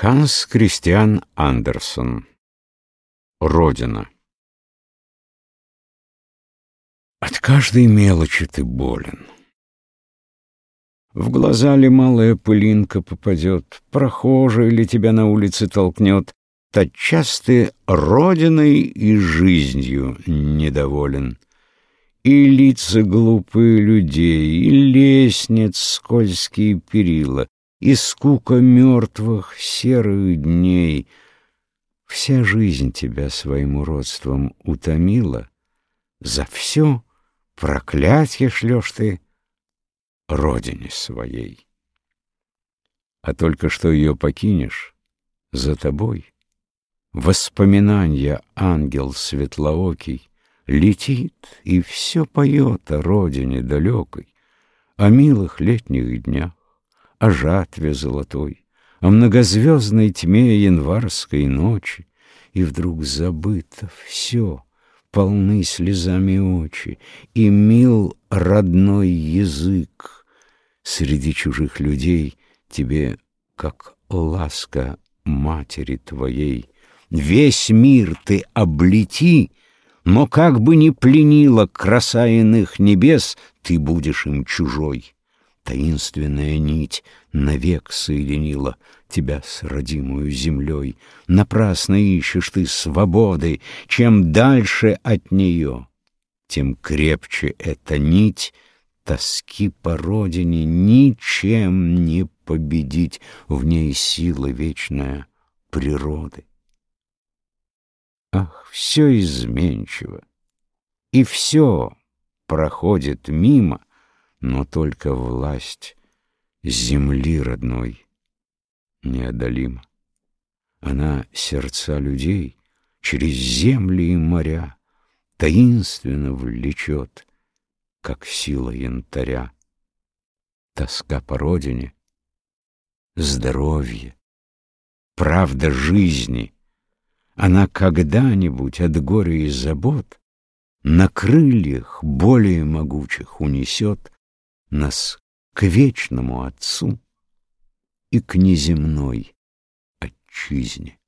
Ханс Кристиан Андерсон. Родина. От каждой мелочи ты болен. В глаза ли малая пылинка попадет, Прохожий ли тебя на улице толкнет, Тотчас ты родиной и жизнью недоволен. И лица глупые людей, и лестниц скользкие перила, И скука мертвых серых дней. Вся жизнь тебя своим уродством утомила, За все проклятье шлешь ты родине своей. А только что ее покинешь, за тобой Воспоминания ангел светлоокий Летит и все поет о родине далекой, О милых летних днях, о жатве золотой, О многозвездной тьме январской ночи, И вдруг забыто все, полны слезами очи, И мил родной язык, Среди чужих людей тебе, как ласка матери твоей, Весь мир ты облети, но как бы ни пленила краса иных небес, Ты будешь им чужой. Таинственная нить навек соединила Тебя с родимую землей. Напрасно ищешь ты свободы, Чем дальше от нее, тем крепче эта нить — тоски по родине ничем не победить, в ней сила вечная природы. Ах, все изменчиво, и все проходит мимо, но только власть земли родной неодолима. Она сердца людей через земли и моря таинственно влечет — как сила янтаря. Тоска по родине, здоровье, правда жизни. Она когда-нибудь от горя и забот на крыльях более могучих унесет нас к вечному Отцу и к неземной Отчизне.